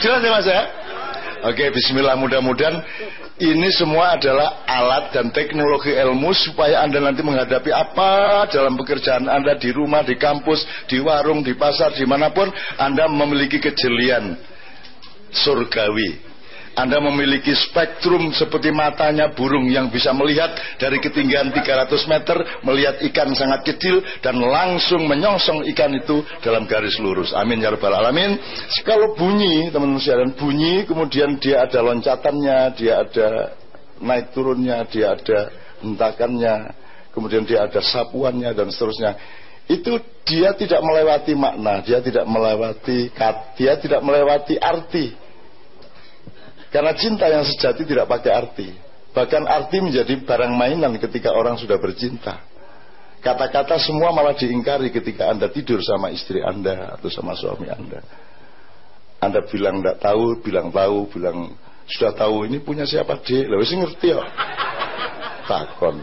Jelas ya Mas ya? Oke, bismillah mudah-mudahan ini semua adalah alat dan teknologi ilmu supaya Anda nanti menghadapi apa dalam pekerjaan Anda di rumah, di kampus, di warung, di pasar, di mana pun Anda memiliki kejelian surgawi. Anda memiliki spektrum seperti matanya burung yang bisa melihat dari ketinggian 300 meter, melihat ikan sangat kecil dan langsung menyongsong ikan itu dalam garis lurus. Amin ya rabbal alamin. Kalau bunyi, teman-teman sekalian, bunyi kemudian dia ada loncatannya, dia ada naik turunnya, dia ada hentakannya, kemudian dia ada sapuannya dan seterusnya. Itu dia tidak melewati makna, dia tidak melewati kat, dia tidak melewati arti karena cinta yang sejati tidak pakai arti. Bahkan arti menjadi barang mainan ketika orang sudah bercinta. Kata-kata semua malah diingkari ketika Anda tidur sama istri Anda atau sama suami Anda. Anda bilang tidak tahu, bilang tahu, bilang sudah tahu ini punya siapa dek. Lalu sih ngerti ya. Takon.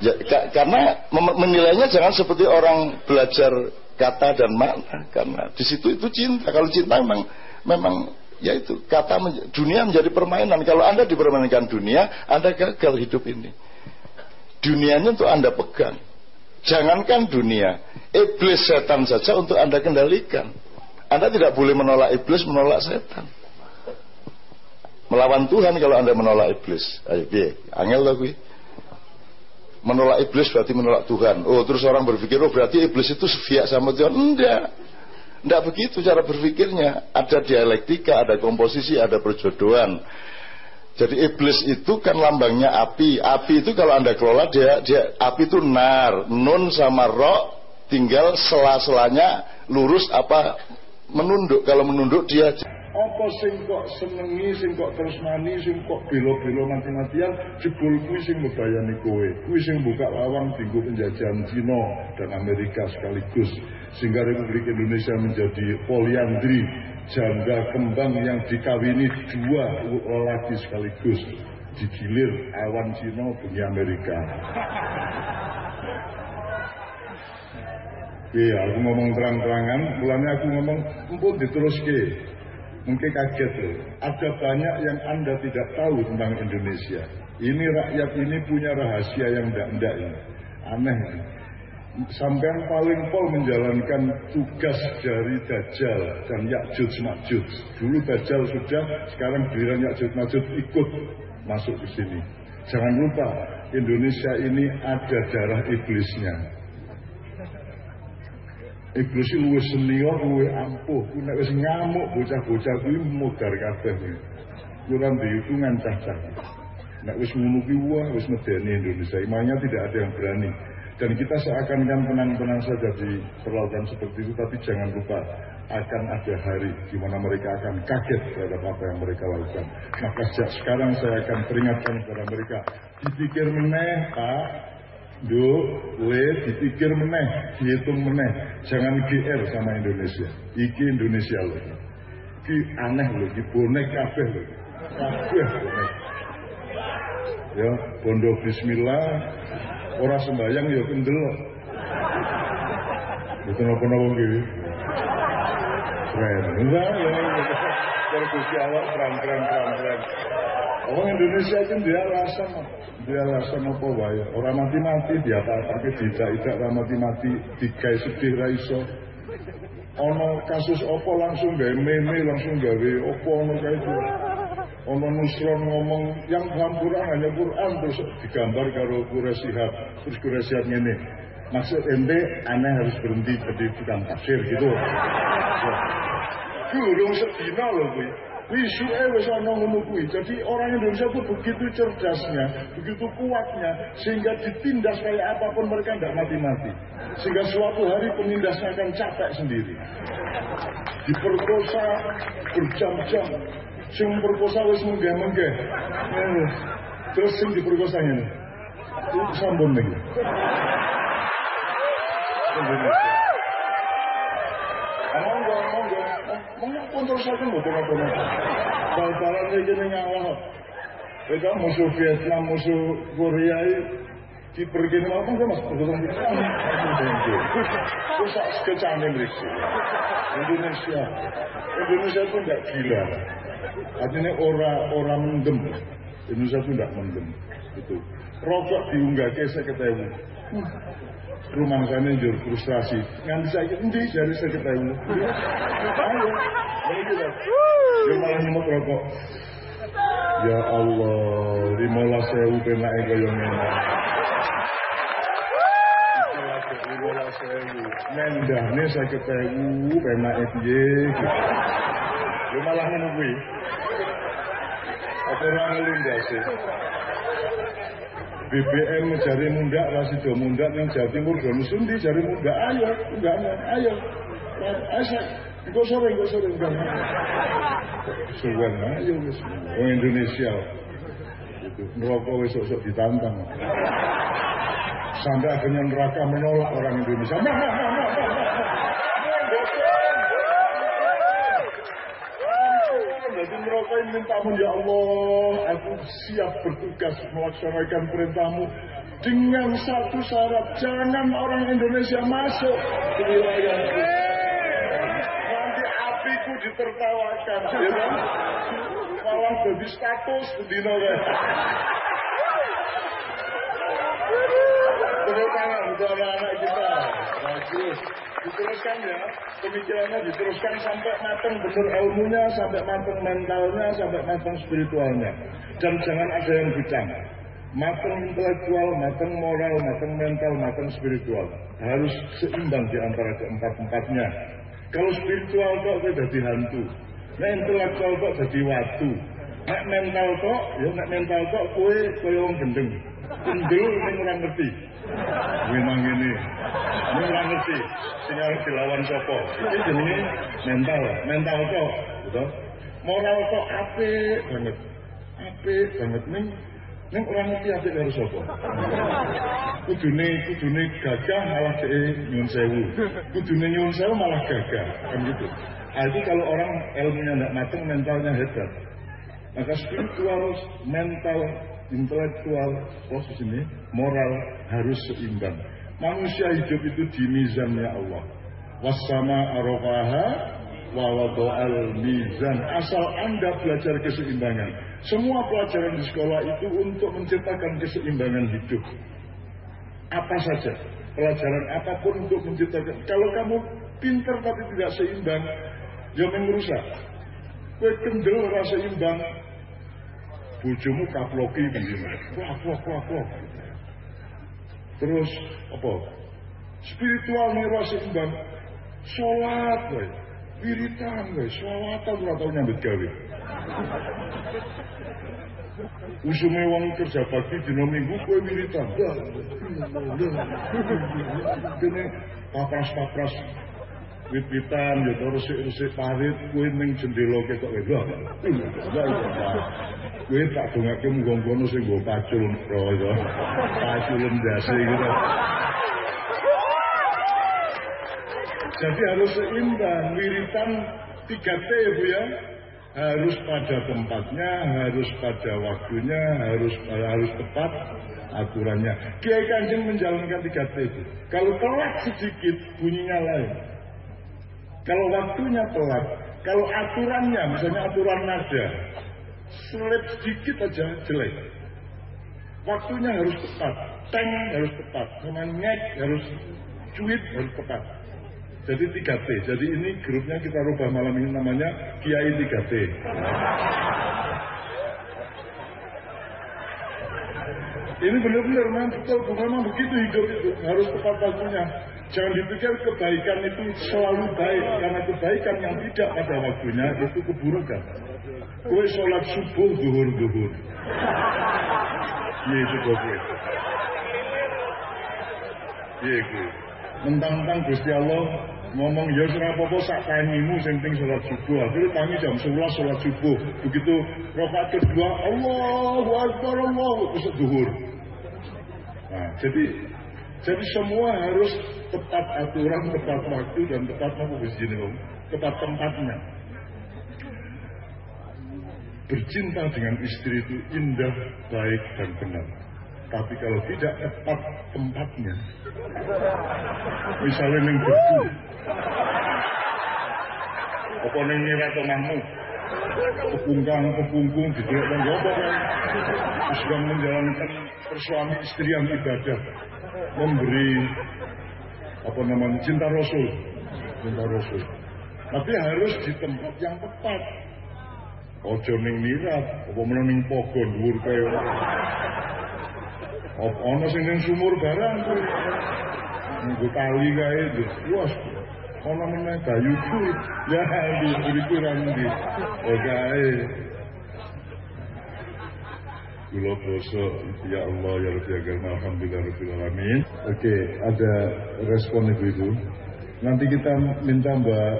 Ya, karena menilainya jangan seperti orang belajar kata dan makna karena di situ itu cinta kalau cinta memang memang ya itu kata dunia menjadi permainan. Kalau Anda dipermainkan dunia, Anda gagal hidup ini. Dunianya untuk Anda pegang. Jangankan dunia, iblis setan saja untuk Anda kendalikan. Anda tidak boleh menolak iblis, menolak setan. Melawan Tuhan kalau Anda menolak iblis. Ayo, biar. Angel lah. Menolak iblis berarti menolak Tuhan. Oh, terus orang berpikir, oh berarti iblis itu sefiak sama Tuhan. Enggak. Tidak begitu cara berpikirnya. Ada dialektika, ada komposisi, ada perjodohan. Jadi iblis itu kan lambangnya api. Api itu kalau anda kelola dia, dia api itu nar, nun sama ro, tinggal sela-selanya lurus apa menunduk. Kalau menunduk dia apa sing kok senengi sing kok tresnani sing kok belo-belo mati-matian jebul kuwi sing mbebayani kowe kuwi sing buka lawang tinggu penjajahan Cina dan Amerika sekaligus sehingga Republik Indonesia menjadi poliandri janda kembang yang dikawini dua lelaki sekaligus digilir awan Cina bunyi Amerika Iya, aku ngomong terang-terangan, mulanya aku ngomong, empun diteruske. Mungkin kaget loh. Ada banyak yang Anda tidak tahu tentang Indonesia. Ini rakyat ini punya rahasia yang tidak-tidak ini. Aneh. Sampai yang paling pol menjalankan tugas dari Dajjal dan Yakjud Makjud. Dulu Dajjal sudah, sekarang giliran Yakjud Makjud ikut masuk ke sini. Jangan lupa, Indonesia ini ada darah iblisnya. Iblis luwih senior, luwih ampuh. Ku nek wis ngamuk bocah-bocah kuwi mudar kabeh. Kurang dihitungan cah-cah. Nek wis ngono kuwi wah wis medeni Indonesia. Imanya tidak ada yang berani. Dan kita seakan-akan tenang-tenang saja diperlakukan seperti itu, tapi jangan lupa akan ada hari di mana mereka akan kaget terhadap apa yang mereka lakukan. Maka sejak sekarang saya akan peringatkan kepada mereka, dipikir meneh, Pak, Do, le, dipikir meneh, dihitung meneh. Jangan GR sama Indonesia. Iki Indonesia loh. Iki aneh loh, iki bonek kabeh loh. Kabeh bonek. Ya, bondo bismillah, ora sembayang ya kendel. Itu nopo-nopo gitu. Keren. Enggak, ya. Terus awak keren-keren, keren-keren. Orang Indonesia itu dia alasan, dia alasan apa wae. Orang mati-mati dia apa-apa tidak tidak mati-mati dikai sedih raiso. Ono kasus apa langsung gawe meme langsung gawe apa ono kayak itu. Ono nusron ngomong yang dalam Quran hanya Quran terus digambar karo Quraisy terus Quraisy ini. Maksud ente aneh harus berhenti jadi tukang tafsir gitu. Kuwi urung sedina loh kuwi. Wisuke wis ana ngono kuwi. Jadi orang Indonesia itu begitu cerdasnya, begitu kuatnya sehingga ditindas kayak apa pun mereka tidak mati-mati. Sehingga suatu hari penindasnya akan capek sendiri. Diperkosa berjam-jam. Sing perkosa wis menggeh-menggeh. Terus sing diperkosa. Itu sambung lagi. Indonesia. Monggo, monggo. Monggo kontrol mboten apa-apa. Bal-balan iki ning awak. Kita musuh Vietnam, musuh Korea kiper gini mau kan mas bergotong terus sekecane mereka Indonesia Indonesia itu enggak gila artinya orang orang mendem Indonesia itu enggak mendem itu rokok diunggah ke saya ketemu rumah sana jur frustrasi. Nganti saya endi dari saya ketemu ayo ini dia malah nyemot rokok. Ya Allah lima sewu penake kaya ngene. Lima sewu mendahne sakit ewu. Penake piye lu malah ngono kuwi apa ora ngelindase BBM jari mundak rasi do mundak yang Jawa Timur do sundi jari mundak ayo enggak ayo ayo Engkau sore, engkau sore, enggak. Suwan ayo wis. Indonesia. Itu ngerokok wis sok ditantang. Sampai akhirnya neraka menolak orang Indonesia. Nah, nah, nah, nah, nah. Jadi mereka ini mintamu ya Allah, aku siap bertugas melaksanakan perintahmu dengan satu syarat, jangan orang Indonesia masuk ke wilayahku. Nanti apiku ditertawakan, ya kan? Malah jadi status dino Tepuk tangan untuk anak-anak kita. Bagus. Diteruskan ya, pemikirannya diteruskan sampai matang benar ilmunya, sampai matang mentalnya, sampai matang spiritualnya. Dan jangan ada yang bidang. Matang intelektual, matang moral, matang mental, matang spiritual. Harus seimbang di antara keempat-empatnya. Kalau spiritual kok jadi hantu. Nah intelektual kok jadi watu. Nek mental kok, ya nek mental kok kue kaya wong gendeng. Gendel ini orang ngerti. Memang ini, ini orang ngerti. Sinyal dilawan sopo. Ini jenenge mental, mental kok, gitu. Moral kok apik banget, apik banget nih. Ning orang ngerti apik karo sapa. Kudune kudune gagah malah dhek nyun sewu. Kudune nyun sewu malah gagah, kan gitu. Nah, itu kalau orang ilmunya tidak matang, mentalnya hebat. Maka spiritual, mental, intelektual, proses ini, moral harus seimbang. Manusia hidup itu di mizannya Allah. Wassama arofaha al mizan. Asal Anda belajar keseimbangan. Semua pelajaran di sekolah itu untuk menciptakan keseimbangan hidup. Apa saja. Pelajaran apa pun untuk menciptakan. Kalau kamu pinter tapi tidak seimbang, jangan merusak. Kue kendel rasa imbang, bojomu kaploki begini. Wah, wah, wah. Terus apa? Spiritual nih rasa imbang. Sholat, woy. wiritan, woy. Sholatan ora tau nyambut gawe. Usume wong kerja pagi dina minggu kowe wiritan. Dene papras-papras wit-witan ya resik-resik parit kuwi ning jendela ketok wae. Lah. Kuwi tak dongake munggo-munggo sing nggo pacul ya. Pacul ndase gitu. Jadi harus seimbang wiritan 3T Bu ya. Harus pada tempatnya, harus pada waktunya, harus harus tepat aturannya. Kiai Kanjeng menjalankan 3T itu. Kalau telat sedikit bunyinya lain. Kalau waktunya telat, kalau aturannya, misalnya aturan nada, selip sedikit aja jelek. Waktunya harus tepat, tank harus tepat, sama harus cuit harus tepat. Jadi 3T. Jadi ini grupnya kita rubah malam ini namanya Kiai 3T. Ini benar-benar memang betul, memang begitu hidup itu harus tepat waktunya. Jangan dipikir kebaikan itu selalu baik karena kebaikan yang tidak pada waktunya itu keburukan. Kue sholat subuh duhur duhur. Iya itu gue. Iya gue. Mentang-mentang Gusti Allah ngomong ya ora apa-apa sak tangimu penting subuh. Akhirnya tangi jam 11 salat subuh. Begitu rakaat kedua Allahu Akbar Allah terus duhur. Nah, jadi jadi semua harus tepat aturan, tepat waktu dan tepat apa tepat tempatnya. Bercinta dengan istri itu indah, baik dan benar. Tapi kalau tidak tepat tempatnya, misalnya yang beku, apa yang ngira tengahmu, kepungkang kepungkung dalam dan kan, sedang menjalankan persuami istri yang ibadah, memberi apa namanya cinta Rasul, cinta Rasul. Tapi harus di tempat yang tepat. Ojo ning mirat, apa meneng ning pogon dhuwur kaya. Apa ana sing ning sumur barang kuwi. Nggo tali kae wes. Ana kayu kuwi. Ya di buriku ra ndi. Oh Kula dosa ya Allah ya Rabbi agar alhamdulillah rabbil alamin. Oke, ada respon Ibu-ibu. Nanti kita minta Mbak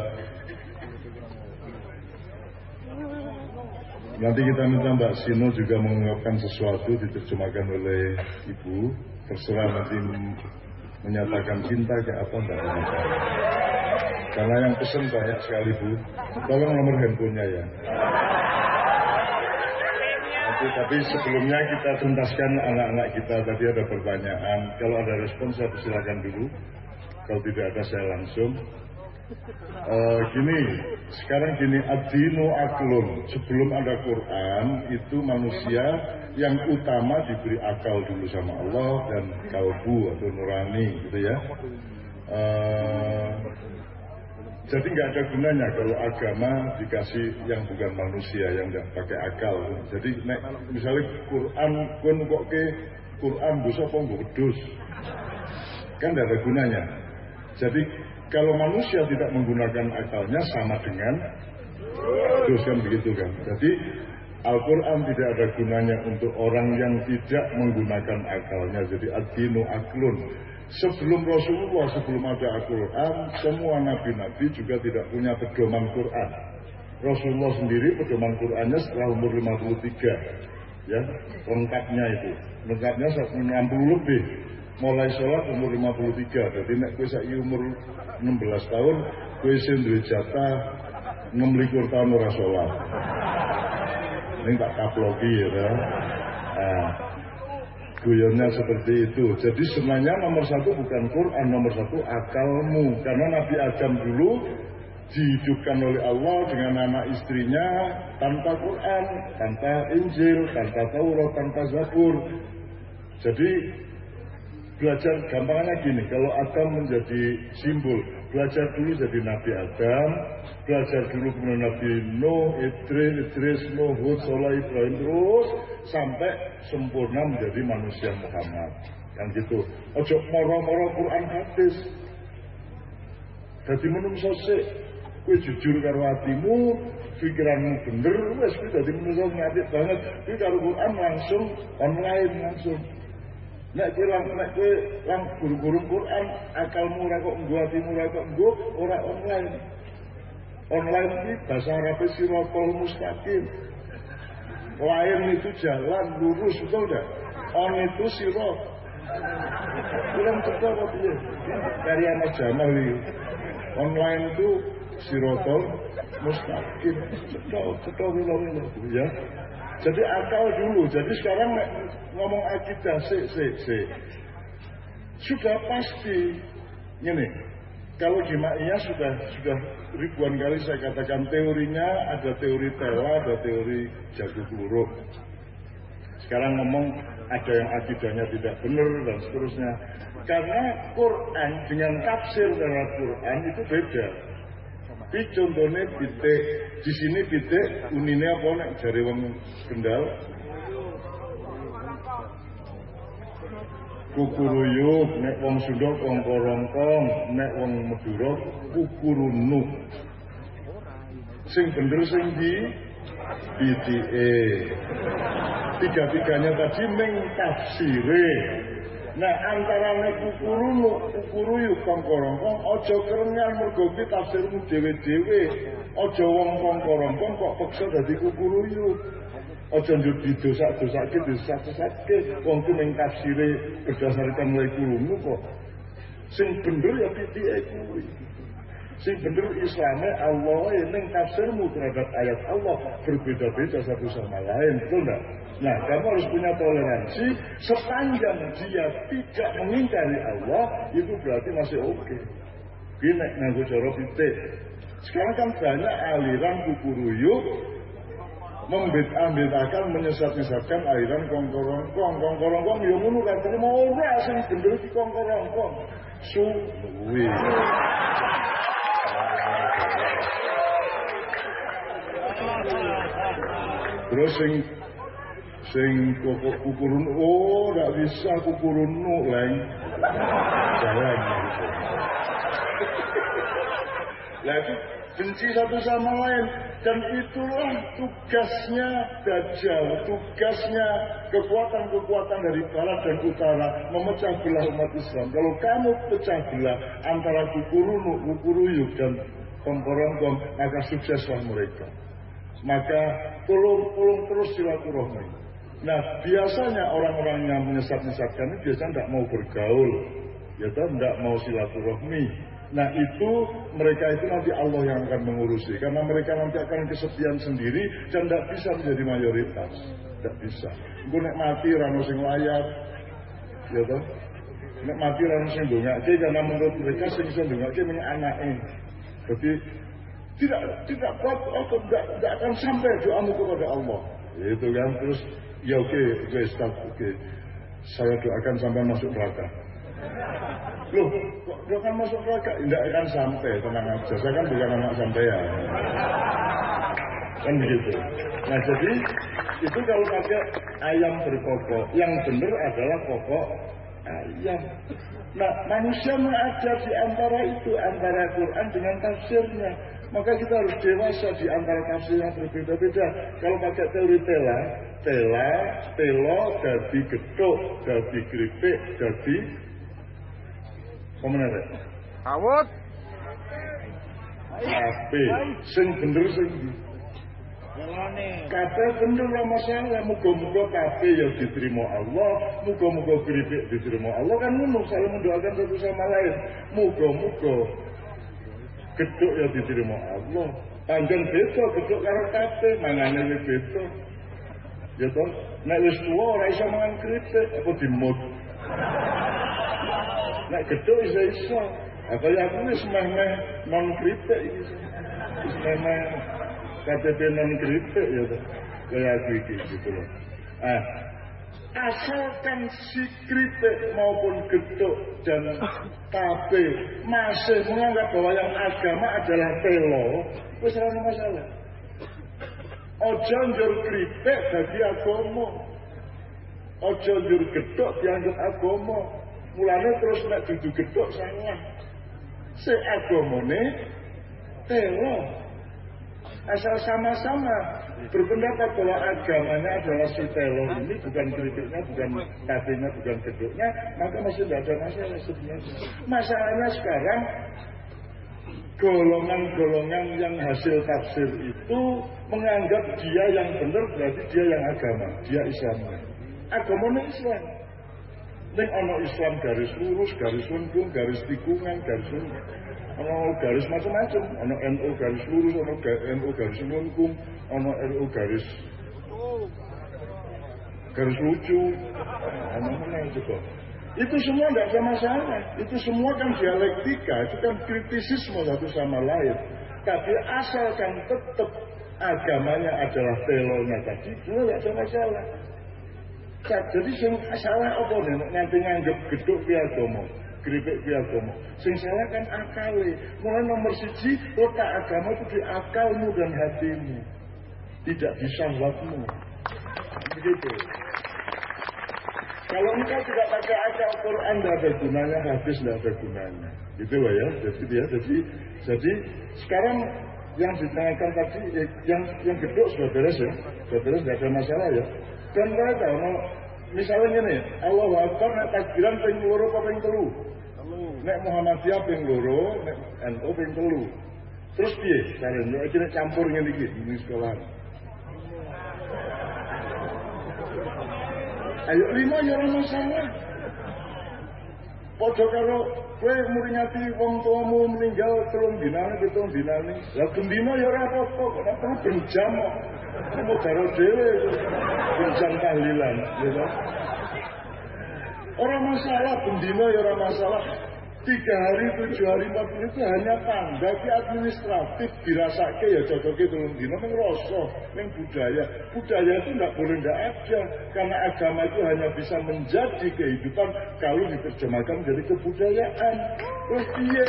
Nanti kita minta Mbak Sino juga mengungkapkan sesuatu diterjemahkan oleh Ibu. Terserah nanti menyatakan cinta ke apa enggak Karena yang pesen banyak sekali Bu. Tolong nomor handphonenya ya. Nanti, tapi sebelumnya kita tuntaskan anak-anak kita. Tadi ada pertanyaan. Kalau ada respon saya persilakan dulu. Kalau tidak ada saya langsung. Uh, gini, sekarang gini, adino aklun. Sebelum ada Quran, itu manusia yang utama diberi akal dulu sama Allah dan kalbu atau nurani, gitu ya. Uh, jadi nggak ada gunanya kalau agama dikasih yang bukan manusia, yang nggak pakai akal. Jadi nek, misalnya Quran, kun kok ke Quran dosa apa wedus, kan nggak ada gunanya. Jadi kalau manusia tidak menggunakan akalnya sama dengan terus kan begitu kan. Jadi Al-Quran tidak ada gunanya untuk orang yang tidak menggunakan akalnya. Jadi adinu aklun. Sebelum Rasulullah, sebelum ada Al-Quran, semua nabi-nabi juga tidak punya pedoman Quran. Rasulullah sendiri pedoman Qurannya setelah umur 53. Ya, lengkapnya itu. Lengkapnya 60 lebih mulai sholat umur 53 jadi nek kowe saiki umur 16 tahun sing duwe jatah 26 tahun ora sholat ini tak kaplogi ya nah, guyonnya seperti itu. Jadi sebenarnya nomor satu bukan Quran nomor satu akalmu. Karena Nabi Adam dulu dihidupkan oleh Allah dengan anak istrinya tanpa Quran, tanpa Injil, tanpa Taurat, tanpa Zabur. Jadi Belajar gampangnya gini, kalau Adam menjadi simbol, belajar dulu jadi Nabi Adam, belajar dulu kemudian Nabi Nuh, Idris, Idris, Nuh, Hud, Soleh, Ibrahim, terus sampai sempurna menjadi manusia Muhammad. Kan gitu. Ojo moro-moro Quran hadis. Jadi menungso sik, kowe jujur karo atimu, pikiranmu bener, wes kowe dadi menungso ngapik banget. Kowe karo Quran langsung online langsung. Nek kowe lang nek kowe lang guru-guru Quran, akalmu ora kok nggo atimu ora kok nggo ora online. Online ini bahasa Arab sirotol mustaqim. Lain itu jalan lurus betul enggak? On itu sirot. Kurang betul apa dia? Dari anak Jamal ini. Online itu sirotol mustaqim. Cetok, cetok, milo-milo. Ya. Jadi akal dulu. Jadi sekarang ngomong akidah sih, sih, sih. Sudah pasti. Ini, kalau Jimaiyah sudah sudah ribuan kali saya katakan teorinya ada teori tela, ada teori jago peluru. Sekarang ngomong ada yang akidahnya tidak benar dan seterusnya. Karena Quran dengan tafsir dari Quran itu beda. Tapi contohnya pitik di sini pitik unine apa nek jari wong Kendal? Kukuruyuk, nek wong Sunda kongkorongkong, nek wong Madura kukurunu. Sing bener sing di pitike. Tiga-tiganya tadi meng tafsire. Nah antara nek kukurunu, kukuruyu kongkorongkong, ojo kerengan mergo ki tafsirmu dhewe-dhewe. Ojo wong kongkorongkong kok peksa dadi kukuruyu. Ojo njur didosak-dosake, didosak-dosake. Wong ku ning tafsire berdasarkan mulai kurungu kok. Sing bener ya pitike kuwi. Sing bener Islamnya Allah ini tafsirmu terhadap ayat Allah berbeda-beda satu sama lain, betul enggak? Nah, kamu harus punya toleransi sepanjang dia tidak mengingkari Allah, itu berarti masih oke. Okay. Gini, nganggo cara titik. Sekarang kan banyak aliran kukuruyuk membeda-bedakan menyesat-nyesatkan aliran kongkorongkong. Kongkorongkong ya ngono katanya mau ora sing bener di kongkorongkong. Suwi. Terus sing sing kokok kukurun oh tidak bisa kukurun nu lain. Jalan. Lah itu benci satu sama lain. Dan itulah tugasnya Dajjal tugasnya kekuatan-kekuatan dari barat dan utara memecah belah umat Islam. Kalau kamu pecah belah antara kukurunu, kukuruyuk dan komporongkong maka sukseslah mereka. Maka tolong-tolong terus silaturahmi nah biasanya orang-orang yang menyesat-nyesatkan ini biasanya tidak mau bergaul ya tidak mau silaturahmi Nah itu mereka itu nanti Allah yang akan mengurusi karena mereka nanti akan kesepian sendiri dan tidak bisa menjadi mayoritas, tidak bisa. Gue nek mati rano sing layak, ya toh. Nek mati rano sing dongake karena menurut mereka sing bisa dongake ini anaknya. Jadi tidak tidak kuat atau tidak, tidak akan sampai doamu kepada Allah. Itu kan terus ya oke okay, oke. Okay. Saya doakan sampai masuk neraka. Loh, kok kan masuk neraka? Tidak akan sampai, tenang aja. Saya kan bukan anak ya. Kan begitu. Nah jadi, itu kalau pakai ayam berkokok, yang benar adalah kokok ayam. Nah, manusia ada di antara itu, antara Quran dengan tafsirnya. Maka kita harus dewasa di antara tafsir yang berbeda-beda. Kalau pakai teori tela, tela, telo, jadi gedok, jadi keripik, jadi Pemenang rek. Awut. Tapi sing bener sing Kata bener lah masalah Muka-muka kafe ya diterima Allah. Muka-muka keripik diterima Allah. Kan ngono saling mendoakan satu sama lain. Muka-muka Geduk ya diterima Allah. Panjang beda geduk karo kafe Mangane wis beda Ya toh Nek wis tua ora iso mangan keripik apa dimut Nek gedhe iso iso. Apa ya aku wis meh-meh non kritik iki. Wis meh KTP non kritik ya to. Kayak iki gitu loh. Ah, asalkan si kritik maupun geduk dan tabe masih menganggap bahwa yang agama adalah telo, wis ora masalah. Ojo njur kritik dadi agama. Ojo njur geduk dianggap agama. Mulane terus nek dudu gedhok salah. Se agamane telo. Asal sama-sama berpendapat bahwa agamanya adalah si telo ini bukan kritiknya, bukan katanya, bukan geduknya, maka masih tidak ada masalah sebenarnya. Masalahnya sekarang golongan-golongan yang hasil tafsir itu menganggap dia yang benar berarti dia yang agama, dia Islamnya. Agamanya Islam. Ning ana Islam garis lurus, garis lengkung, garis tikungan, garis ana garis macam-macam, ana NU garis lurus, ana NU garis lengkung, ana NU garis garis lucu, ana mana coba. Itu semua tidak ada masalah. Itu semua kan dialektika, itu kan kritisisme satu sama lain. Tapi asalkan tetap agamanya adalah telonya tadi, itu tidak ada masalah. Jadi sing salah apa nih nanti nganggep geduk piye agama, keripik agama. Sing salah kan akale. Mulai nomor siji letak agama itu di akalmu dan hatimu. Tidak di syahwatmu. Begitu. Kalau engkau tidak pakai akal Quran tidak ada gunanya, hadis tidak gunanya. Gitu lah ya. Jadi ya, jadi jadi sekarang yang ditanyakan tadi yang yang geduk sudah beres ya, sudah beres tidak ada masalah ya. Dan mereka mau misalnya ini, Allah Akbar nek takbiran ping loro apa ping telu? Nek Muhammadiyah ping loro, nek NU ping telu. Terus piye? Karen nek iki campur ngene iki di sekolah. Ayo lima ya ora masalah. Padha karo kowe muringati wong tuamu meninggal telung dinane pitung dinane. Lah gendina ya ora apa-apa, kok ora benjam kok. Mau karo dhewe benjam tahlilan, ya? Orang masalah, bendino ya orang masalah. Tiga hari, tujuh hari, empat itu hanya tanda ki administratif dirasake ya cocoknya telung dino rasa, neng budaya. Budaya itu nggak boleh nggak ada karena agama itu hanya bisa menjadi kehidupan kalau diterjemahkan menjadi kebudayaan. Terus iya.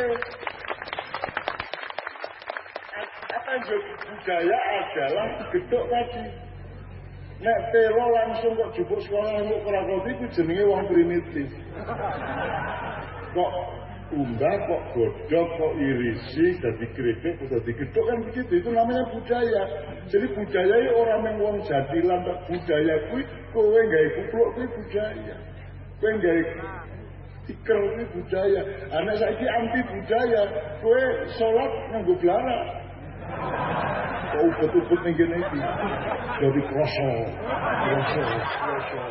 Apa yang budaya adalah gedok tadi. Nek telo langsung kok jupuk sekolah untuk krakoti itu jenenge wong primitif. Kok umbah, kok godok, kok irisi, jadi kok jadi gedok kan begitu. Itu namanya budaya. Jadi budaya itu orang yang wong jadilan tak budaya kui, kowe nggak ikut kupluk kui budaya. Kowe nggak tikar kui budaya. Anak saya anti budaya. Kowe sholat nganggo belara. Kok ubet-ubet ning kene iki. Jadi kroso. Kroso, kroso.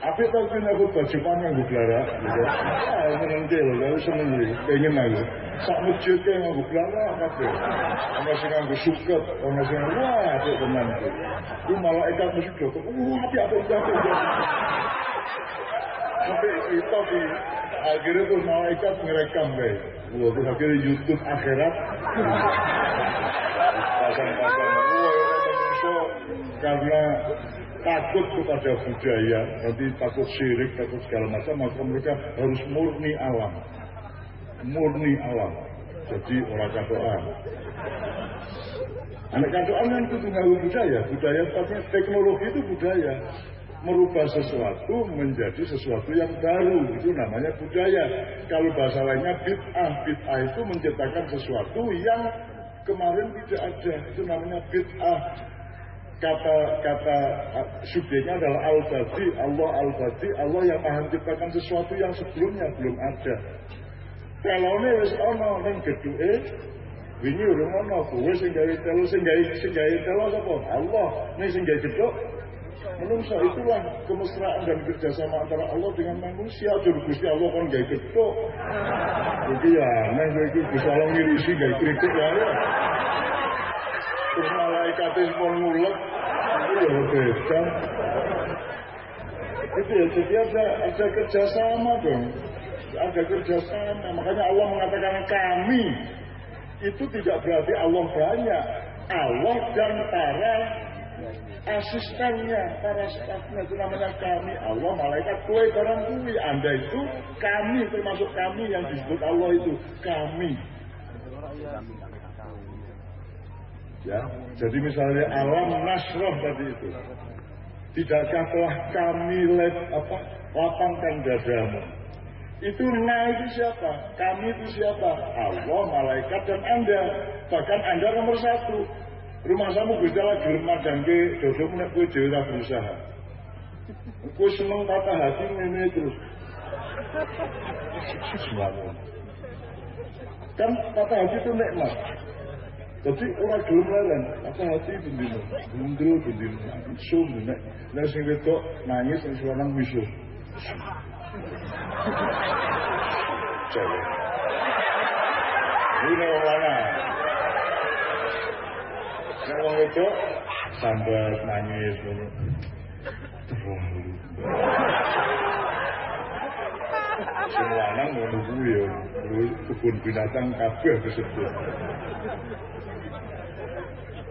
Apa tau kan aku baju panjang gue belara. Ah, menang dia loh, lalu nih, pengen aku. Sak masjid kayak nganggu belara, apa? Sih nganggu suket, sama sih nganggu, wah, apa teman tuh. Gue malah ikat musik tuh, wah, apa apa apa apa. Sampai kita di akhirnya tuh malaikat ngerekam guys. Wah, terus akhirnya YouTube akhirat. Pasang-pasang. Wah, karena takut kepada budaya, nanti takut syirik, takut segala macam, maka mereka harus murni alam. Murni alam. Jadi orang katoan. Anak katoan kan itu ngaku budaya. Budaya tepatnya teknologi itu budaya. Merubah sesuatu menjadi sesuatu yang baru. Itu namanya budaya. Kalau bahasa lainnya bid'ah. Bid'ah itu menciptakan sesuatu yang kemarin tidak ada. Itu namanya bid'ah kata kata subjeknya adalah al-badi, Allah al-badi, Allah yang akan ciptakan sesuatu yang sebelumnya belum ada. Kalau ini wis ono ning geduke wingi urung ono kowe sing gawe telu sing telu sapa? Allah. Ning sing gawe geduk Menungso itulah kemesraan dan kerjasama antara Allah dengan manusia. Jadi Gusti Allah kan gawe geduk. Jadi ya, neng iki Gusti Allah ngirisi gawe kritik ya. Terus malaikat itu pun ngulek itu ya beda. Itu ya jadi ada ada kerjasama dong ada kerjasama. Makanya Allah mengatakan kami itu tidak berarti Allah banyak. Allah dan para asistennya para stafnya itu namanya kami. Allah malaikat kue barang kue. Anda itu kami termasuk kami yang disebut Allah itu. Kami Ya, jadi misalnya alam nasroh tadi itu. Tidakkah telah kami lep, apa, lapangkan dadamu? Itu nah itu siapa? Kami itu siapa? Allah, malaikat, dan Anda. Bahkan Anda nomor satu. Rumah samu Gusti Allah gelem madangke dodok nek kowe dhewe berusaha. Kowe seneng patah hati ngene terus. Kan patah hati itu nikmat. Tapi orang kelemahan, apa hati itu dino, mundur itu dino, show dino. Nah sehingga itu nangis dan seorang bisu. Cewek. Ini orang Kalau itu sambil nangis dulu. Sing lanang ngono kuwi ya, kebun binatang kabeh disebut.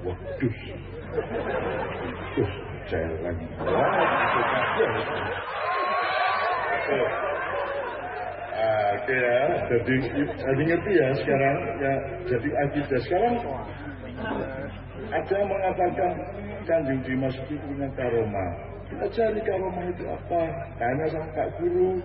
Waduh. Waduh, jalan. Oke ya, jadi jadi ngerti ya sekarang ya jadi akidah sekarang ada yang mengatakan Kanjeng Dimas itu punya karoma. Kita cari karoma itu apa? Tanya sama Kak Guru.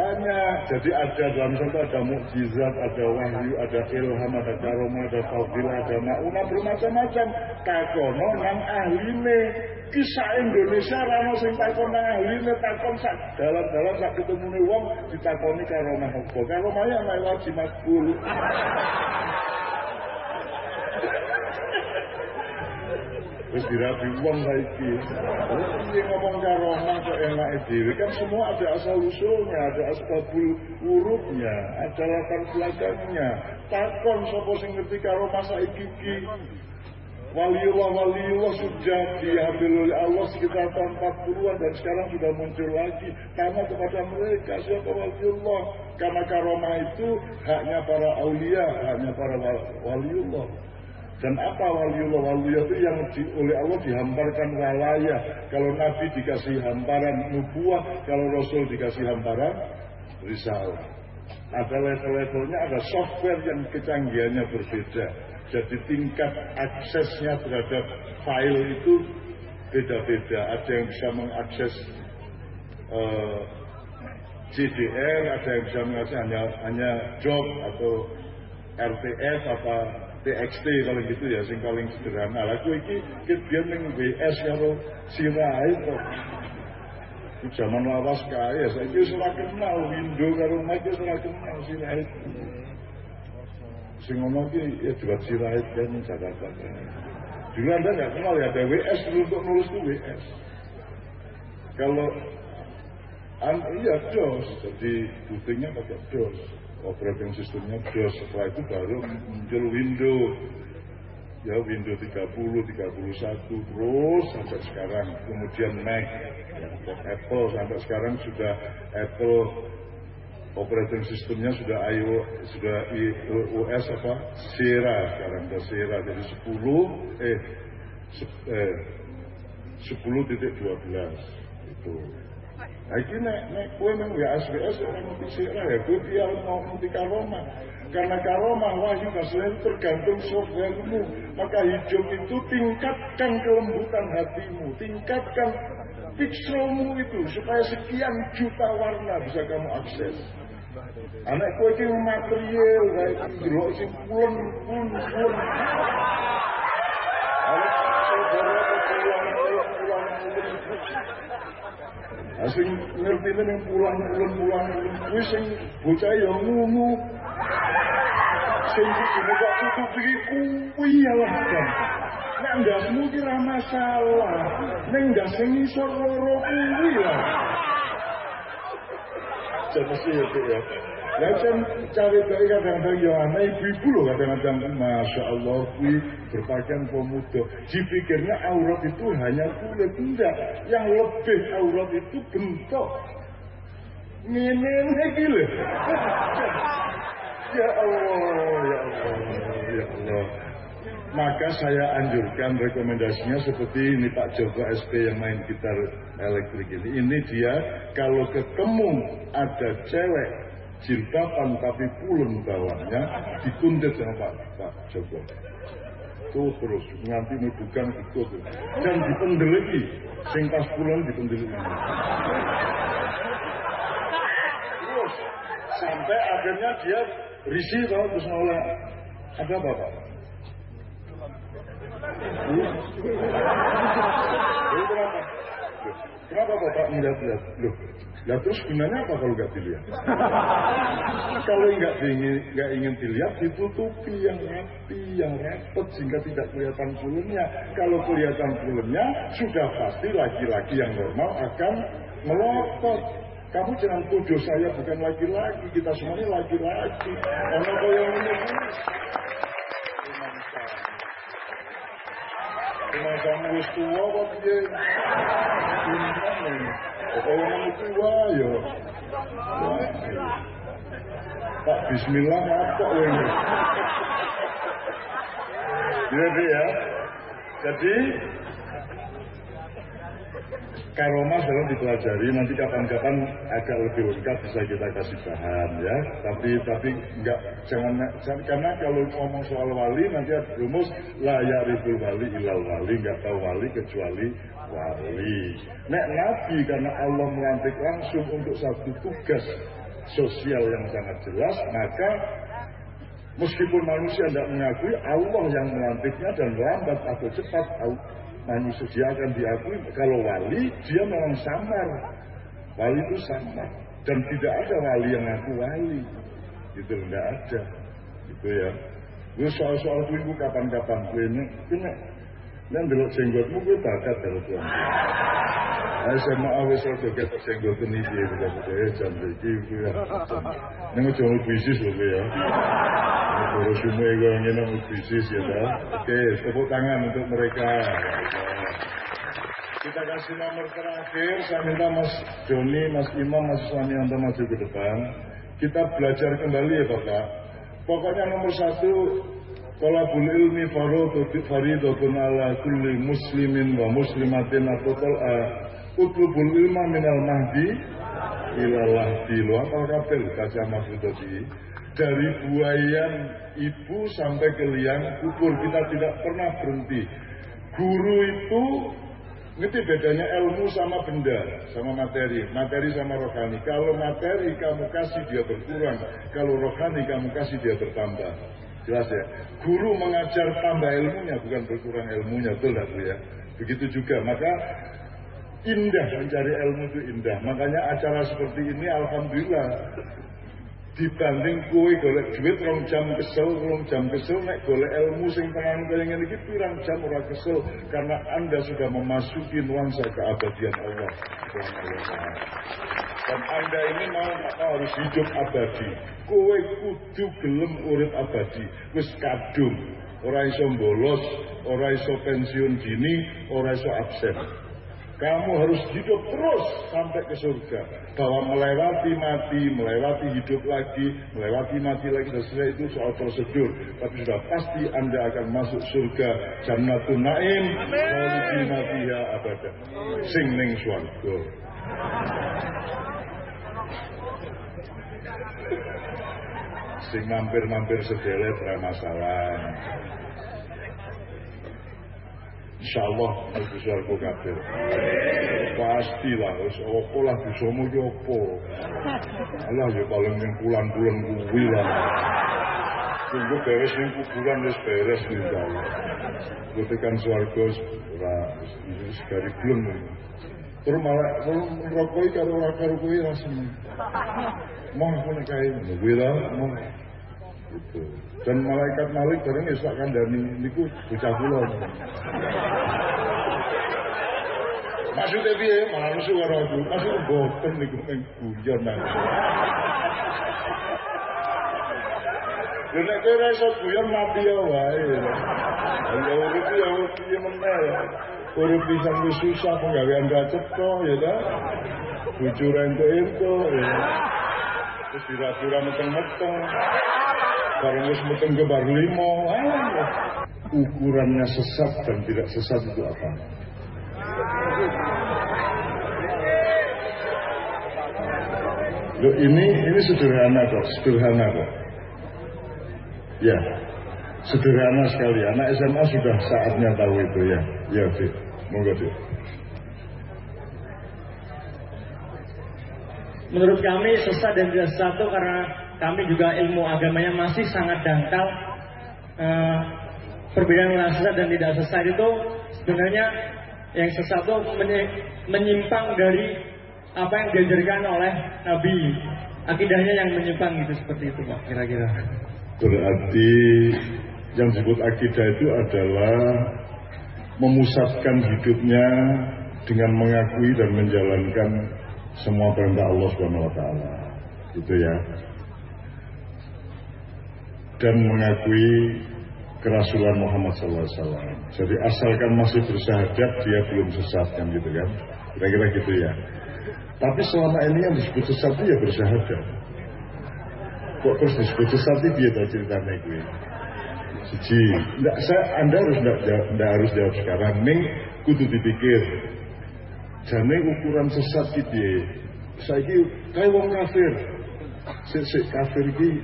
Tanya, jadi ada dalam contoh ada mukjizat, ada wahyu, ada ilham, ada karomah, ada fadilah, ada maunah, bermacam-macam. Takono nang ahline. Kisah Indonesia rano sing takon nang ahline, takon sak dalam-dalam sak ketemu wong ditakoni karomah apa. Karomahnya nek wajib makbul. Wis dirabi wong saiki. Ini ngomong karomah kok enak dhewe kan semua ada asal usulnya, ada asbabul urutnya, ada latar belakangnya. Takon sapa sing ngerti karomah saiki iki. Waliullah waliullah sudah diambil oleh Allah sekitar tahun 40-an dan sekarang sudah muncul lagi. Tanya kepada mereka siapa waliullah. Karena karomah itu haknya para aulia, haknya para waliullah. Dan apa waliullah? Waliullah itu yang di, oleh Allah dihamparkan walaya. Kalau Nabi dikasih hamparan nubuah, kalau Rasul dikasih hamparan risalah. Ada level-levelnya, ada software yang kecanggihannya berbeda. Jadi tingkat aksesnya terhadap file itu beda-beda. Ada yang bisa mengakses uh, eh, CDR, ada yang bisa mengakses hanya, hanya job atau RTF apa TXT kalau gitu ya sing paling sederhana. Lah kowe iki dia ning WS karo sirai kok. Zaman lawas kae ya saiki wis ora kenal. Window karo Mac wis ora kenal sirai sing ngomong ki ya buat sirai kan Jakarta. Dulu anda nggak kenal ya ada WS dulu untuk nulis tuh WS kalau iya DOS jadi bootingnya pakai DOS operating sistemnya DOS setelah itu baru muncul Windows. Ya Windows 30, 31 terus sampai sekarang. Kemudian Mac ya, Apple sampai sekarang sudah Apple operating sistemnya sudah IO sudah iOS apa? Sierra sekarang sudah Sierra jadi 10 eh, eh 10.12 itu Ini nek nek kowe nang WSWS ora ngerti sirah ya kowe dia mau ngerti karoma. Karena karoma wahyu kasih tergantung softwaremu. Maka hidup itu tingkatkan kelembutan hatimu, tingkatkan pixelmu itu supaya sekian juta warna bisa kamu akses. Anak kowe iki material kayak ndelok sing pulon pulon pulon. Anak Asing ngerti ini pulang pulang pulang kuwi sing bocah ya ngono. Sing dibuka tutup iki kuwi ya lah. Nek ndasmu ki ra masalah. Ning ndas sing isor loro kuwi lah. Jadi sih ya. Lah kan dari kadang-kadang ya aneh ibu-ibu loh kadang-kadang. Masya Allah kui berpakaian pemuda. Dipikirnya aurat itu hanya kulit. Enggak, yang lebih aurat itu bentuk. Ngene gila Ya Allah, ya Allah, ya Allah. Maka saya anjurkan rekomendasinya seperti ini Pak Joko SP yang main gitar elektrik ini. Ini dia kalau ketemu ada cewek jilbaban tapi pulen bawahnya dikuntit sama Pak, Pak Joko itu terus nganti bukan itu tuh dan dipendeleki sing pas pulen dipendeleki terus sampai akhirnya dia risih kalau terus nolak ada apa Pak? Kenapa? Kenapa Bapak melihat-lihat? Loh, Ya terus gunanya apa kalau nggak dilihat? kalau nggak ingin nggak ingin dilihat ditutupi yang rapi, yang repot sehingga tidak kelihatan kulunnya. Kalau kelihatan kulunnya sudah pasti laki-laki yang normal akan melotot. Kamu jangan tuduh saya bukan laki-laki, kita semuanya laki-laki. Kalau yang ini Cuma kamu wis tua kok piye? Pokoknya nang tua ya. Pak Bismillah apa ini? Jadi ya. Jadi Karomah dalam dipelajari nanti kapan-kapan agak lebih lengkap bisa kita kasih bahan ya. Tapi tapi enggak jangan karena kalau ngomong soal wali nanti ada rumus la yariful wali ilal wali enggak tahu wali kecuali wali. Nek nabi karena Allah melantik langsung untuk satu tugas sosial yang sangat jelas maka Meskipun manusia tidak mengakui Allah yang melantiknya dan lambat atau cepat manusia dia akan diakui kalau wali dia memang samar. Wali itu samar. Dan tidak ada wali yang ngaku wali. Itu tidak ada. Gitu ya. Gue soal-soal itu kapan-kapan gue ini, ini Nek ndelok jenggotmu kuwi bakat karo Tuhan. Ayo sama awis rada ketok jenggotmu iki ya jam iki. Ning ojo bisnis lho ya. Terus semua yang ngene bisnis ya dah. Oke, tepuk tangan untuk mereka. Kita kasih nomor terakhir, saya minta Mas Joni, Mas Imam, Mas Suamianto maju ke depan. Kita belajar kembali ya Bapak. Pokoknya nomor satu, Talabul ilmi faridotun ala kulli muslimin wa muslimatin atau tal'a utlubul ilma minal mahdi ilalah lo apa kabel baca maksud dari buayan ibu sampai ke liang kubur kita tidak pernah berhenti. Guru itu ngerti bedanya ilmu sama benda sama materi materi sama rohani. Kalau materi kamu kasih dia berkurang. Kalau rohani kamu kasih dia bertambah Jelas ya. Guru mengajar tambah ilmunya bukan berkurang ilmunya, betul tak ya? Begitu juga. Maka indah mencari ilmu itu indah. Makanya acara seperti ini alhamdulillah dibanding kue golek duit rong jam kesel rong jam kesel naik golek ilmu sing tenang kaya ini pirang jam ora kesel karena anda sudah memasuki nuansa keabadian Allah dan anda ini mau harus hidup abadi. Kowe kudu gelem urip abadi. Wis kadung. Ora iso bolos ora iso pensiun dini ora iso absen. Kamu harus hidup terus sampai ke surga. Bahwa melewati mati melewati hidup lagi melewati mati lagi dan setelah itu soal prosedur. Tapi sudah pasti anda akan masuk surga. Jannatun naim. Khalidina fiha abada sing ning sing mampir-mampir sedele ora masalah. Insyaallah mlebu swarga kabeh. Pastilah wis opo lah bisamu yo opo. Allah yo paling ning bulan-bulan kuwi lah. Tunggu beres ning kuburan wis beres insyaallah. Kutekan swarga ora wis dari belum. Rokok karo ora karo kuwi rasane. Mau aku nek kae kuwi mau Gitu. Dan malaikat Malik bareng esak kandani niku bocah kula. Maksudnya piye? Malah nusu karo aku. Maksud boten niku ning guyon nang. Lha nek kowe iso guyon mati ya wae. Ya urip ya piye meneh. Urip pisan wis susah penggawean ra cetha ya ta. Bojo entuk-entuk ya. Terus dira-dira meteng-meteng. Barang wis muteng gebar limo, ukurannya sesat dan tidak sesat itu apa? Loh ini ini sederhana kok, sederhana kok. Ya, sederhana sekali. Anak SMA sudah saatnya tahu itu ya. Ya, Fit. Monggo, Fit. Menurut kami sesat dan tidak sesat itu karena kami juga ilmu agamanya masih sangat dangkal. Uh, perbedaan antara sesat dan tidak sesat itu sebenarnya yang sesat itu menyimpang dari apa yang diajarkan oleh Nabi. Akidahnya yang menyimpang gitu seperti itu Pak kira-kira. Berarti yang disebut akidah itu adalah memusatkan hidupnya dengan mengakui dan menjalankan semua perintah Allah Subhanahu wa taala. Itu ya dan mengakui kerasulan Muhammad SAW. Jadi asalkan masih bersahadat dia belum sesat kan gitu kan. Kira-kira gitu ya. Tapi selama ini yang disebut sesat itu ya bersahadat. Kok terus disebut sesat itu dia ceritanya gue. Siji, enggak, saya, Anda harus enggak, enggak harus jawab sekarang. Ning kudu dipikir. Jane ukuran sesat Saya ini kayak wong kafir. Si, si kafir ini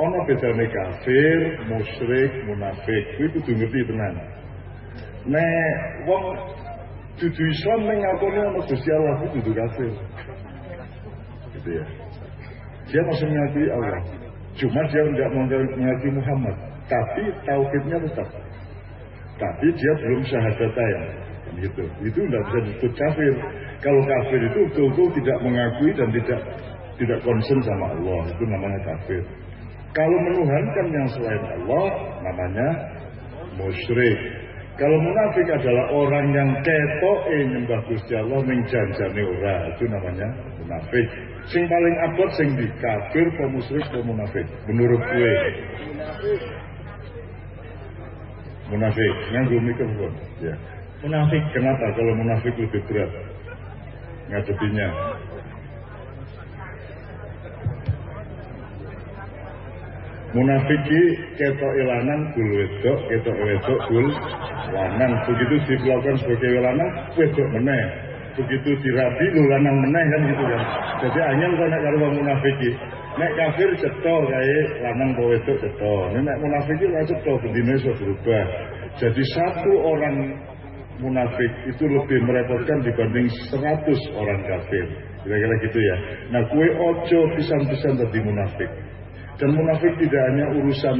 Ono bedane kafir, musyrik, munafik. Kuwi kudu ngerti tenan. Nek wong dudu Islam ning ngakoni ono Gusti Allah kuwi dudu kafir. Gitu ya. Dia masih mengakui Allah. Cuma dia tidak mengakui Muhammad. Tapi tauhidnya tetap. Tapi dia belum syahadatain. Kan gitu. Itu tidak bisa disebut kafir. Kalau kafir itu betul-betul tidak mengakui dan tidak tidak concern sama Allah. Itu namanya kafir. Kalau menuhankan yang selain Allah namanya musyrik. Kalau munafik adalah orang yang ketoke nyembah Gusti Allah ning janjane ora, itu namanya munafik. Sing paling abot sing di kafir apa musyrik apa munafik menurut gue. Munafik, nganggo mikrofon. Ya. Munafik. Kenapa kalau munafik lebih berat ngadepinya? Munafiki ketok ilanan gul wedok, ketok wedok gul lanang. Begitu diperlakukan sebagai lanang, wedok meneh. Begitu dirabi lu lanang meneh kan gitu kan. Jadi angel kok nek karo wong munafiki. Nek kafir cetha kae lanang apa wedok cetha. Nek munafiki ora cetha bendine iso berubah. Jadi satu orang munafik itu lebih merepotkan dibanding 100 orang kafir. Kira-kira gitu ya. Nah kue ojo pisan-pisan tadi munafik. Dan munafik tidak hanya urusan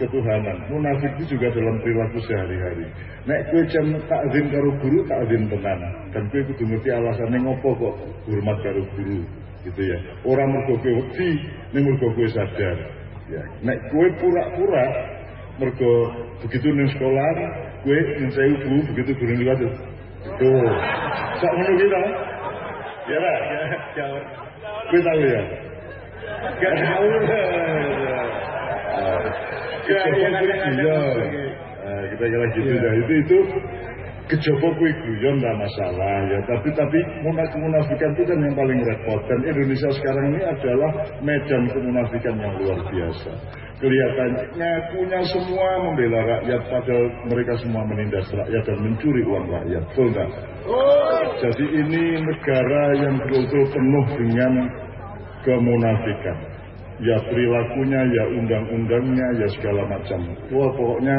ketuhanan. Munafik itu juga dalam perilaku sehari-hari. Nek kue jam takzim karo guru, takzim tenan. Dan kue kudu ngerti alasannya ngopo kok hormat karo guru. Gitu ya. Orang mergo kue wedi, ning mergo kue sadar. Ya. Nek kue pura-pura mergo begitu ning sekolah, kue saya bu, begitu guru liwat Tuh. Sak ngono ki ta? Ya lah, ya. Kue tahu ya? Gak tahu. Iya. Nah, kita kira gitu dah. Itu itu kecoba kue guyon lah masalah ya. Tapi tapi munafik kemunafikan itu kan yang paling repot. Dan Indonesia sekarang ini adalah medan kemunafikan yang luar biasa. Kelihatannya ngakunya semua membela rakyat padahal mereka semua menindas rakyat dan mencuri uang rakyat. Betul nggak? Jadi ini negara yang betul-betul penuh dengan kemunafikan. Ya perilakunya, ya undang-undangnya, ya segala macam. Wah pokoknya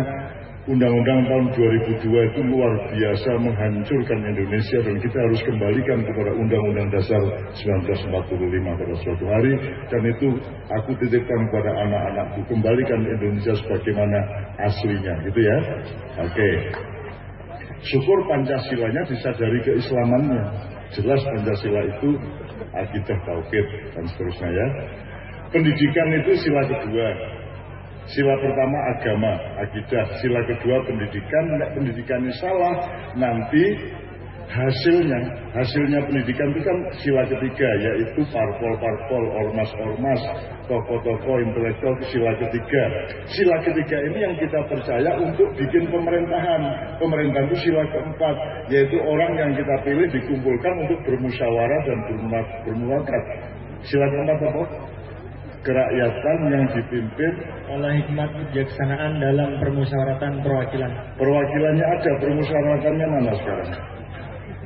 undang-undang tahun 2002 itu luar biasa menghancurkan Indonesia dan kita harus kembalikan kepada undang-undang dasar 1945 pada suatu hari dan itu aku titipkan kepada anak-anakku kembalikan Indonesia sebagaimana aslinya gitu ya oke syukur Pancasilanya disadari keislamannya jelas Pancasila itu akidah tauhid dan seterusnya ya. Pendidikan itu sila kedua. Sila pertama agama, akidah. Sila kedua pendidikan. Nek pendidikannya salah, nanti hasilnya, hasilnya pendidikan itu kan sila ketiga, yaitu parpol-parpol, ormas-ormas, tokoh-tokoh intelektual sila ketiga. Sila ketiga ini yang kita percaya untuk bikin pemerintahan. Pemerintahan itu sila keempat, yaitu orang yang kita pilih dikumpulkan untuk bermusyawarah dan bermuakat. Sila keempat apa? Kerakyatan yang dipimpin oleh hikmat kebijaksanaan dalam permusyawaratan perwakilan. Perwakilannya ada, permusyawaratannya mana sekarang?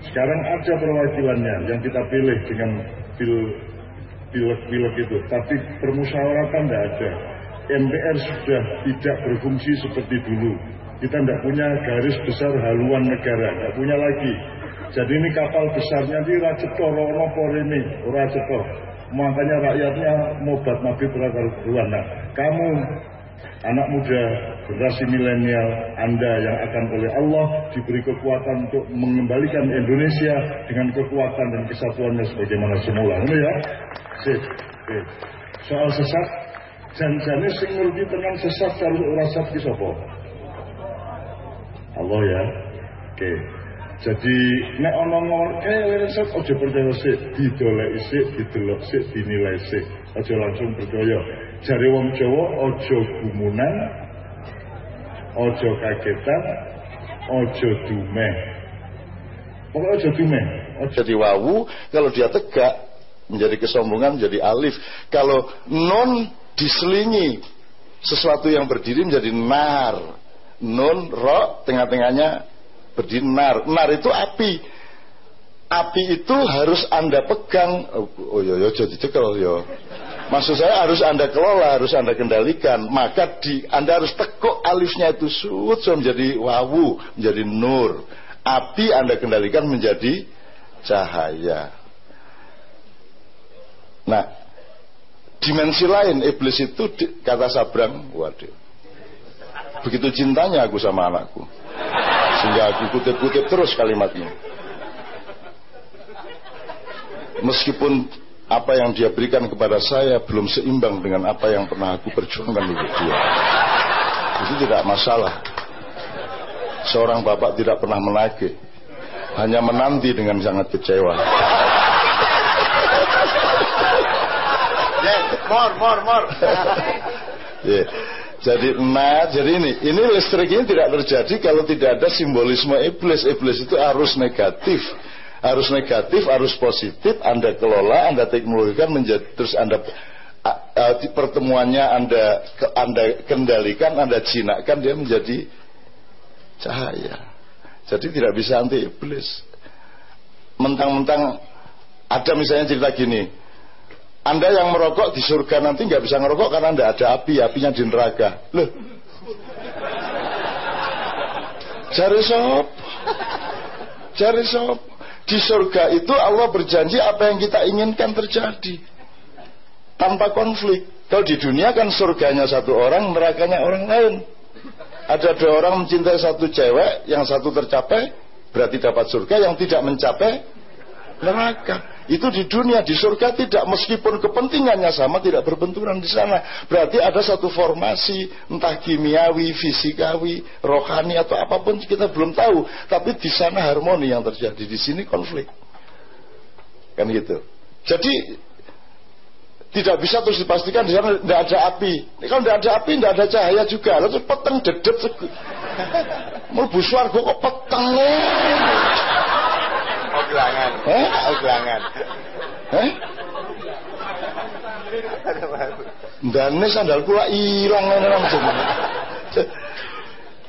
Sekarang ada perwakilannya yang kita pilih dengan pil pilek-pilek itu, tapi permusyawaratan tidak ada. MPR sudah tidak berfungsi seperti dulu. Kita tidak punya garis besar haluan negara, tidak punya lagi. Jadi ini kapal besarnya di Raceto, Rono, Poreni, Raceto. Makanya rakyatnya mobat mabit ruan. Nah, kamu anak muda generasi milenial Anda yang akan oleh Allah diberi kekuatan untuk mengembalikan Indonesia dengan kekuatan dan kesatuannya sebagaimana semula. Ini ya. Sip. Oke. Soal sesat, janjane sing ngerti tenang sesat kalau ora sesat ki sapa? Allah ya. Oke. Jadi nek ana eh sesat aja percaya sik, didoleki sik, didelok sik, dinilai sik. Aja langsung percaya. Jare wong Jawa aja gumunan, aja kagetan, aja dumeh. Pokoknya aja dumeh. Jadi wawu kalau dia tegak menjadi kesombongan menjadi alif. Kalau non diselingi sesuatu yang berdiri menjadi nar. Nun ro tengah-tengahnya berdiri nar. Nar itu api. Api itu harus anda pegang. Oh, yo yo jadi cekel yo. Maksud saya harus anda kelola, harus anda kendalikan. Maka di anda harus tekuk alifnya itu sud so menjadi wawu, menjadi nur. Api anda kendalikan menjadi cahaya. Nah, dimensi lain iblis itu kata Sabrang, waduh. Begitu cintanya aku sama anakku. Sehingga aku kutip-kutip terus kalimatnya. Meskipun apa yang dia berikan kepada saya belum seimbang dengan apa yang pernah aku perjuangkan untuk dia. Itu tidak masalah. seorang bapak tidak pernah menagih hanya menanti dengan sangat kecewa more more more yeah. Jadi nah, jadi ini, ini listrik ini tidak terjadi kalau tidak ada simbolisme iblis. Iblis itu arus negatif, arus negatif, arus positif. Anda kelola, Anda teknologikan menjadi terus Anda pertemuannya Anda Anda kendalikan, Anda jinakkan dia menjadi cahaya. Jadi tidak bisa anti iblis. Mentang-mentang ada misalnya cerita gini, anda yang merokok di surga nanti nggak bisa ngerokok karena anda ada api, apinya di neraka. Loh, cari sop, cari sop. Di surga itu Allah berjanji apa yang kita inginkan terjadi tanpa konflik. Kalau di dunia kan surganya satu orang, nerakanya orang lain. Ada dua orang mencintai satu cewek, yang satu tercapai berarti dapat surga, yang tidak mencapai neraka. Itu di dunia, di surga tidak meskipun kepentingannya sama tidak berbenturan di sana. Berarti ada satu formasi entah kimiawi, fisikawi, rohani atau apa pun kita belum tahu, tapi di sana harmoni yang terjadi, di sini konflik. Kan gitu. Jadi tidak bisa terus dipastikan di sana tidak ada api. Kalau tidak ada api, tidak ada cahaya juga. Lalu peteng dedet. Melbu swarga kok peteng. Oglangan. Eh? Oglangan. Eh? Dane sandal kula ilang langsung.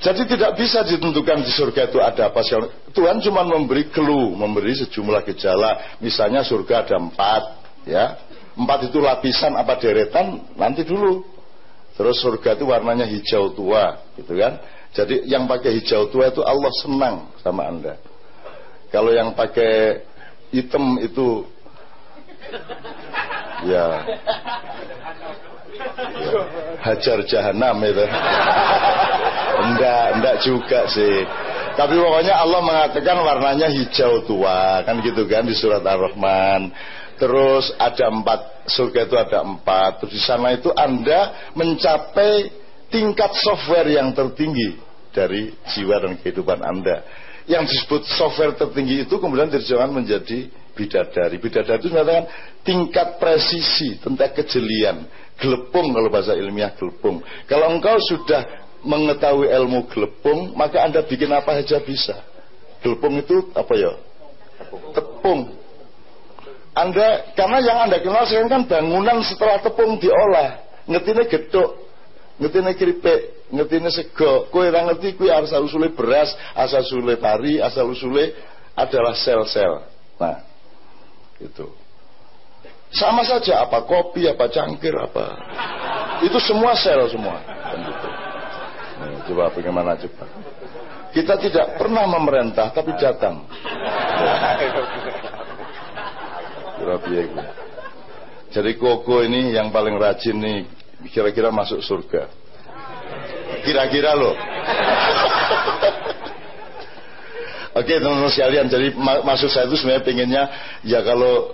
Jadi tidak bisa ditentukan di surga itu ada apa Tuhan cuma memberi clue, memberi sejumlah gejala. Misalnya surga ada empat, ya Empat itu lapisan apa deretan nanti dulu. Terus surga itu warnanya hijau tua, gitu kan? Jadi yang pakai hijau tua itu Allah senang sama anda. Kalau yang pakai hitam itu ya, hajar jahanam itu. enggak, enggak juga sih. Tapi pokoknya Allah mengatakan warnanya hijau tua, kan gitu kan di surat Ar-Rahman. Terus ada empat surga itu ada empat. Terus di sana itu Anda mencapai tingkat software yang tertinggi dari jiwa dan kehidupan Anda. Yang disebut software tertinggi itu kemudian terjemahan menjadi bidadari. Bidadari itu mengatakan tingkat presisi, tentang kejelian, gelepung kalau bahasa ilmiah gelepung. Kalau engkau sudah mengetahui ilmu gelepung, maka Anda bikin apa saja bisa. Gelepung itu apa ya? Tepung. Anda karena yang Anda kenal sekarang kan bangunan setelah tepung diolah, ngetine gedok, ngetine keripik, ngetine sego. Kowe ora ngerti kuwi asal usule beras, asal usule pari, asal usule adalah sel-sel. Nah, itu. Sama saja apa kopi, apa cangkir, apa itu semua sel semua. Kan gitu. Nah, coba bagaimana coba? Kita tidak pernah memerintah tapi datang. Jadi koko ini yang paling rajin nih kira-kira masuk surga. Kira-kira loh. Oke teman-teman sekalian, jadi mak maksud saya itu sebenarnya pengennya ya kalau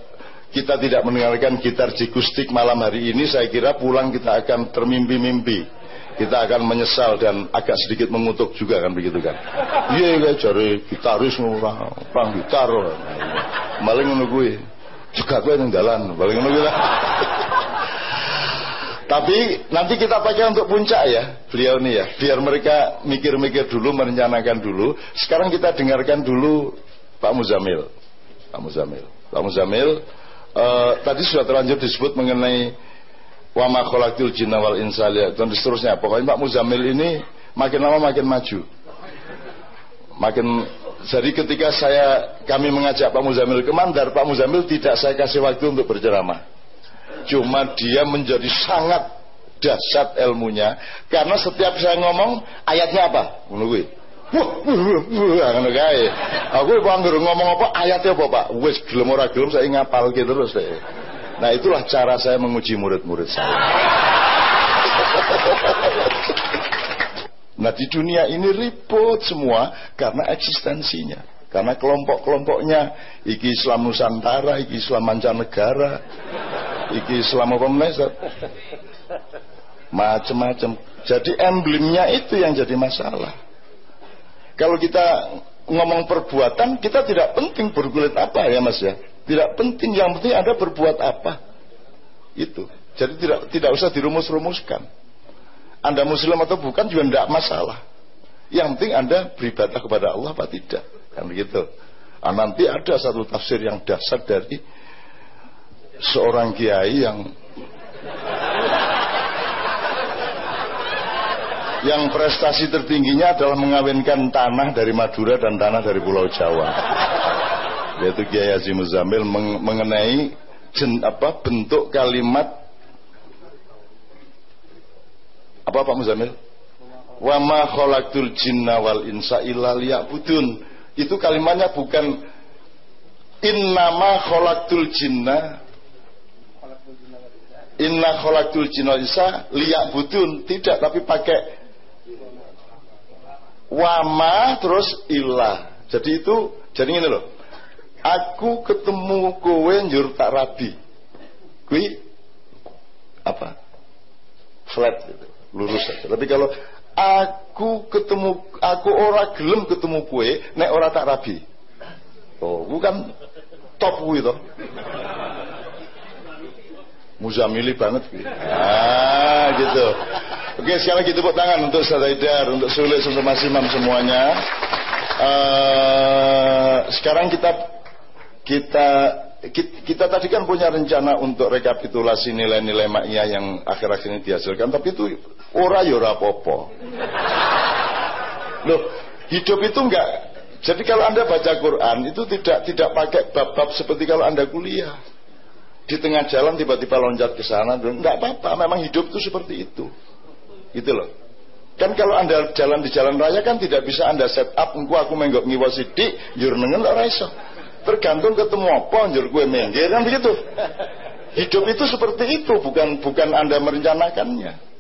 kita tidak mendengarkan gitar jikustik malam hari ini, saya kira pulang kita akan termimpi-mimpi. Kita akan menyesal dan agak sedikit mengutuk juga kan begitu kan. Iya, iya cari gitaris orang, orang gitar. Maling menunggu juga gue yang jalan paling ngono tapi nanti kita pakai untuk puncak ya beliau nih ya. Biar mereka mikir-mikir dulu merencanakan dulu. Sekarang kita dengarkan dulu Pak Muzamil. Pak Muzamil. Pak Muzamil uh, tadi sudah terlanjur disebut mengenai wama khalaqtul jinna wal dan seterusnya. Pokoknya Pak Muzamil ini makin lama makin maju. Makin jadi ketika saya kami mengajak Pak Muzamil ke Mandar, Pak Muzamil tidak saya kasih waktu untuk berceramah. Cuma dia menjadi sangat dahsyat ilmunya karena setiap saya ngomong ayatnya apa? Menunggu. Wah. Aku panggil ngomong apa ayatnya apa, Pak? Wis gelem ora gelem saya ngapal gitu terus deh. Nah, itulah cara saya menguji murid-murid saya. Nah di dunia ini ribut semua karena eksistensinya. Karena kelompok-kelompoknya, iki Islam Nusantara, iki Islam mancanegara, iki Islam apa Macam-macam. Jadi emblemnya itu yang jadi masalah. kalau kita ngomong perbuatan kita tidak penting berkulit apa ya mas ya? Tidak penting yang penting ada berbuat apa. Itu. Jadi tidak tidak usah dirumus-rumuskan. Anda muslim atau bukan juga tidak masalah. Yang penting anda beribadah kepada Allah apa tidak? Kan begitu. Nah, nanti ada satu tafsir yang dasar dari seorang kiai yang yang prestasi tertingginya adalah mengawinkan tanah dari Madura dan tanah dari Pulau Jawa. Yaitu Kiai Haji Muzamil meng mengenai jen, apa, bentuk kalimat apa Pak Muzamil? Wa ma khalaqtul jinna wal insa illa liya'budun. Itu kalimatnya bukan innama khalaqtul jinna Inna khalaqtul jinna wal insa liya'budun. Tidak, tapi pakai wama terus ilah jadi itu jadi ini loh. Aku ketemu kowe njur tak rabi. Kui apa? Flat gitu. Lurus saja tapi kalau aku ketemu aku ora gelem ketemu kue nek ora tak rabi. Oh bukan top kuwi to muzamili banget gitu. ah gitu Oke, sekali lagi tepuk tangan untuk Sadaidar, untuk Sulit, untuk Mas Imam semuanya. Uh, sekarang kita kita kita tadi kan punya rencana untuk rekapitulasi nilai-nilai maknya yang akhir-akhir ini dihasilkan, tapi itu ora ya ora popo. Loh, hidup itu enggak. Jadi kalau Anda baca Quran itu tidak tidak pakai bab-bab seperti kalau Anda kuliah. Di tengah jalan tiba-tiba loncat ke sana, enggak apa-apa, memang hidup itu seperti itu. Gitu loh. Kan kalau anda jalan di jalan raya kan tidak bisa anda set up engko aku menggok ngiwa sidik njur nengen ora iso. Tergantung ketemu apa njur gue minggir kan begitu. Hidup itu seperti itu bukan bukan anda merencanakannya.